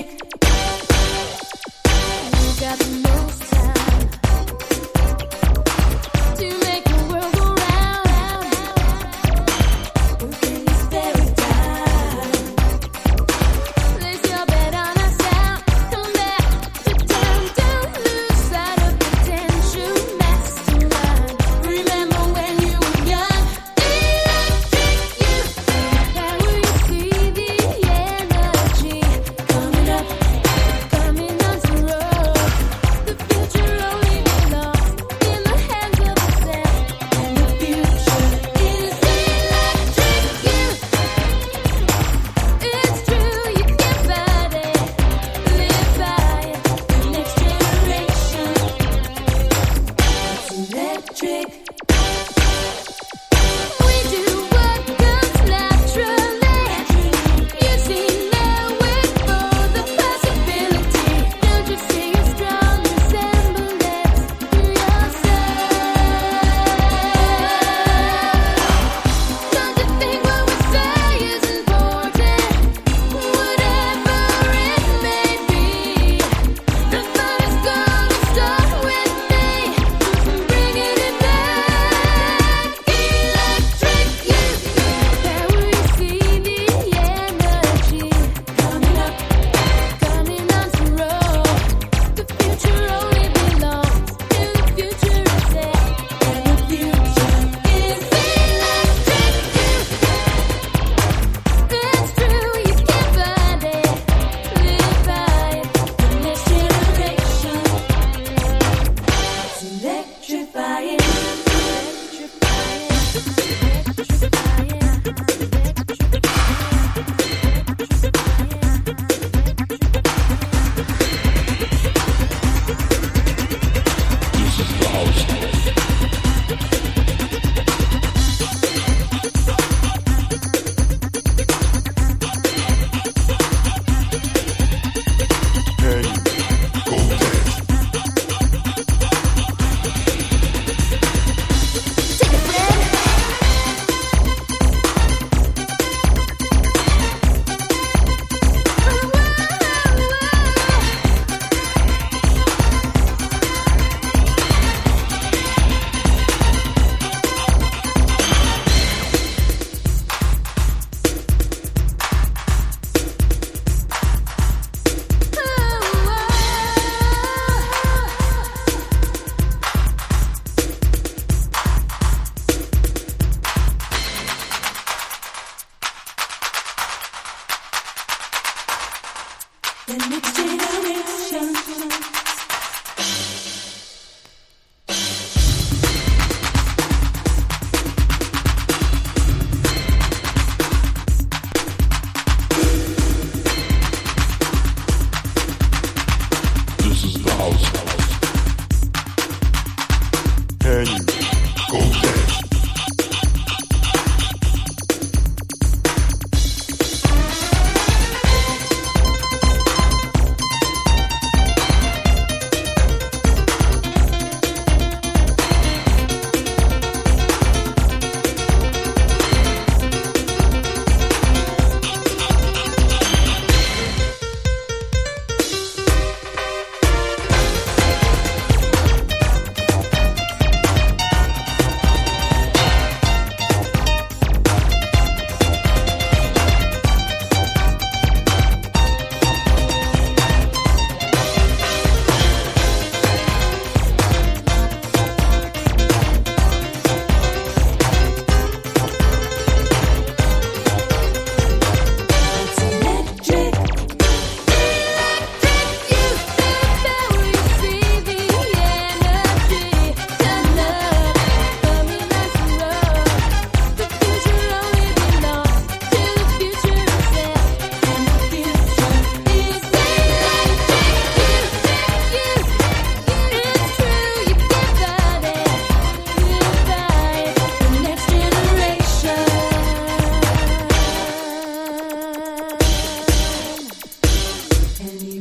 You got me. Can you go Can you